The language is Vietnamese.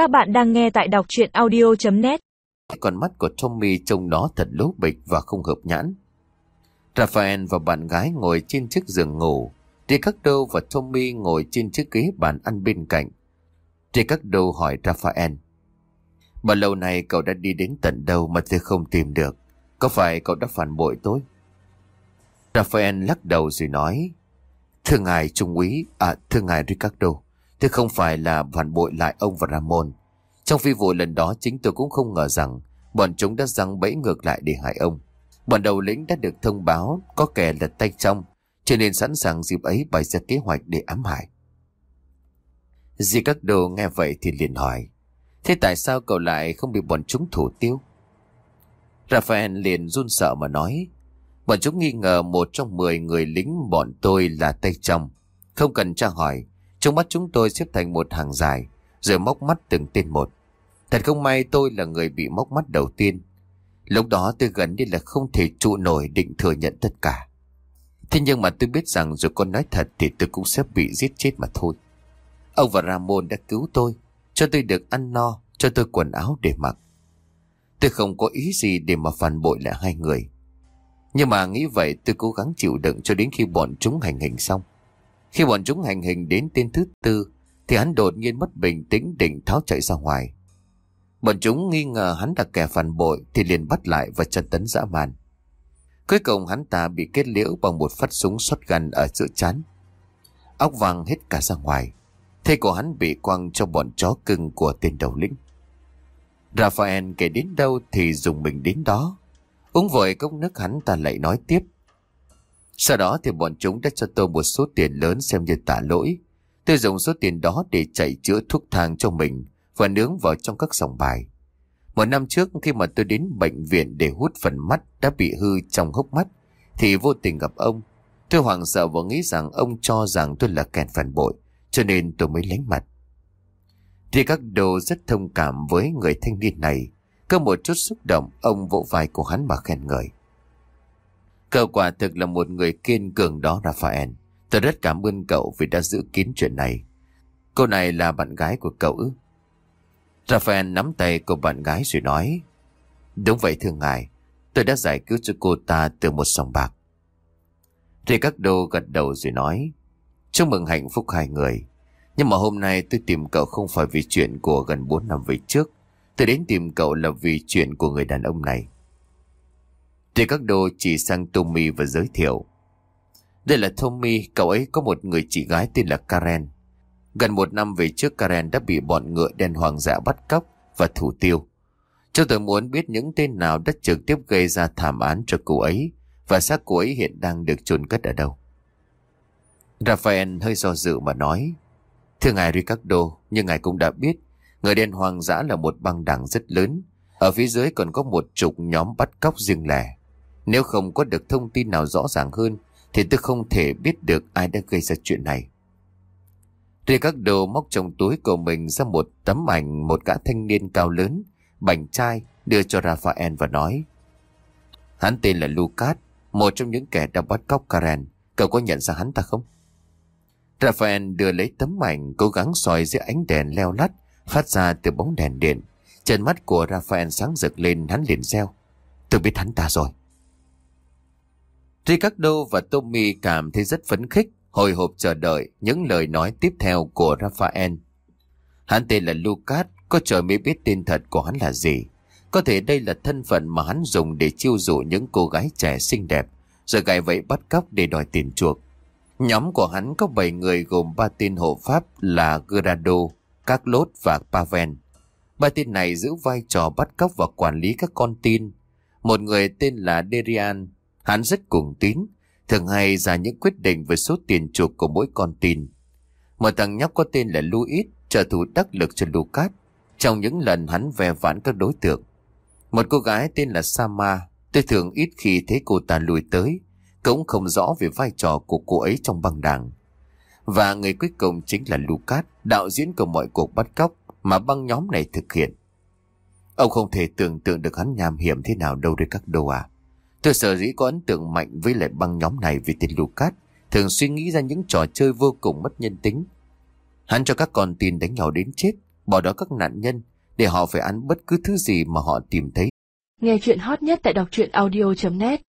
Các bạn đang nghe tại đọc chuyện audio.net Con mắt của Tommy trông nó thật lố bịch và không hợp nhãn. Raphael và bạn gái ngồi trên chiếc giường ngủ. Ricardo và Tommy ngồi trên chiếc ghế bàn ăn bên cạnh. Ricardo hỏi Raphael. Bao lâu nay cậu đã đi đến tận đâu mà tôi không tìm được? Có phải cậu đã phản bội tôi? Raphael lắc đầu rồi nói. Thưa ngài Trung úy, à thưa ngài Ricardo, tôi không phải là phản bội lại ông và Ramon. Trong phi vụ lần đó chính tôi cũng không ngờ rằng bọn chúng đã răng bẫy ngược lại để hại ông. Bọn đầu lĩnh đã được thông báo có kẻ lật tay trong, cho nên sẵn sàng dịp ấy bày ra kế hoạch để ám hại. Ricardo nghe vậy thì liền hỏi, thế tại sao cậu lại không bị bọn chúng thủ tiêu? Raphael liền run sợ mà nói, Bọn chúng nghi ngờ một trong mười người lính bọn tôi là tay trong. Không cần tra hỏi, trong mắt chúng tôi xếp thành một hàng dài, rồi móc mắt từng tên một. Thật không may tôi là người bị móc mắt đầu tiên. Lúc đó tôi gần như là không thể trụ nổi định thừa nhận tất cả. Thế nhưng mà tôi biết rằng rồi con nói thật thì tôi cũng sẽ bị giết chết mà thôi. Ông và Ramon đã cứu tôi, cho tôi được ăn no, cho tôi quần áo để mặc. Tôi không có ý gì để mà phản bội lại hai người. Nhưng mà nghĩ vậy tôi cố gắng chịu đựng cho đến khi bọn chúng hành hình xong. Khi bọn chúng hành hình đến tên thứ tư, thì hắn đột nhiên mất bình tĩnh định tháo chạy ra ngoài. Bọn chúng nghi ngờ hắn là kẻ phản bội thì liền bắt lại và chân tấn dã man. Cuối cùng hắn ta bị kết liễu bằng một phát súng shotgun ở giữa chán. Óc vàng hết cả ra ngoài. thế của hắn bị quăng cho bọn chó cưng của tên đầu lĩnh. Raphael kể đến đâu thì dùng mình đến đó. Uống vội cốc nước hắn ta lại nói tiếp. Sau đó thì bọn chúng đã cho tôi một số tiền lớn xem như tả lỗi. Tôi dùng số tiền đó để chạy chữa thuốc thang cho mình và nướng vào trong các sòng bài. Một năm trước khi mà tôi đến bệnh viện để hút phần mắt đã bị hư trong hốc mắt thì vô tình gặp ông. Tôi hoảng sợ và nghĩ rằng ông cho rằng tôi là kẻ phản bội cho nên tôi mới lánh mặt. thì các đồ rất thông cảm với người thanh niên này có một chút xúc động, ông vỗ vai của hắn mà khen ngợi. Cậu quả thực là một người kiên cường đó Raphael. Tôi rất cảm ơn cậu vì đã giữ kín chuyện này. Cô này là bạn gái của cậu ư? Raphael nắm tay của bạn gái rồi nói. Đúng vậy thưa ngài, tôi đã giải cứu cho cô ta từ một sòng bạc. Ricardo gật đầu rồi nói. Chúc mừng hạnh phúc hai người. Nhưng mà hôm nay tôi tìm cậu không phải vì chuyện của gần 4 năm về trước. Tôi đến tìm cậu là vì chuyện của người đàn ông này. Thì các đồ chỉ sang Tommy và giới thiệu. Đây là Tommy, cậu ấy có một người chị gái tên là Karen. Gần một năm về trước Karen đã bị bọn ngựa đen hoàng dạ bắt cóc và thủ tiêu. Cho tôi muốn biết những tên nào đã trực tiếp gây ra thảm án cho cô ấy và xác cô ấy hiện đang được chôn cất ở đâu. Raphael hơi do dự mà nói Thưa ngài Ricardo, nhưng ngài cũng đã biết Người đen hoàng dã là một băng đảng rất lớn. Ở phía dưới còn có một chục nhóm bắt cóc riêng lẻ. Nếu không có được thông tin nào rõ ràng hơn, thì tôi không thể biết được ai đã gây ra chuyện này. đồ móc trong túi của mình ra một tấm ảnh một gã thanh niên cao lớn, bảnh trai, đưa cho Raphael và nói. Hắn tên là Lucas, một trong những kẻ đã bắt cóc Karen. Cậu có nhận ra hắn ta không? Raphael đưa lấy tấm ảnh, cố gắng soi dưới ánh đèn leo lắt phát ra từ bóng đèn điện. Trần mắt của Raphael sáng rực lên hắn liền reo. Tôi biết hắn ta rồi. Ricardo và Tommy cảm thấy rất phấn khích, hồi hộp chờ đợi những lời nói tiếp theo của Raphael. Hắn tên là Lucas, có trời mới biết tên thật của hắn là gì. Có thể đây là thân phận mà hắn dùng để chiêu dụ những cô gái trẻ xinh đẹp, rồi gài vậy bắt cóc để đòi tiền chuộc. Nhóm của hắn có 7 người gồm ba tên hộ pháp là Gerardo, Carlos và Pavel. Ba tên này giữ vai trò bắt cóc và quản lý các con tin. Một người tên là Derian, hắn rất cùng tín, thường hay ra những quyết định về số tiền chuộc của mỗi con tin. Một thằng nhóc có tên là Louis, trợ thủ đắc lực cho Lucas, trong những lần hắn về vãn các đối tượng. Một cô gái tên là Sama, tôi thường ít khi thấy cô ta lùi tới, cũng không rõ về vai trò của cô ấy trong băng đảng. Và người cuối cùng chính là Lucas, đạo diễn của mọi cuộc bắt cóc mà băng nhóm này thực hiện. Ông không thể tưởng tượng được hắn nham hiểm thế nào đâu đấy các đồ à. Tôi sợ dĩ có ấn tượng mạnh với lại băng nhóm này vì tên Lucas thường suy nghĩ ra những trò chơi vô cùng mất nhân tính. Hắn cho các con tin đánh nhau đến chết, bỏ đó các nạn nhân để họ phải ăn bất cứ thứ gì mà họ tìm thấy. Nghe chuyện hot nhất tại đọc truyện audio.net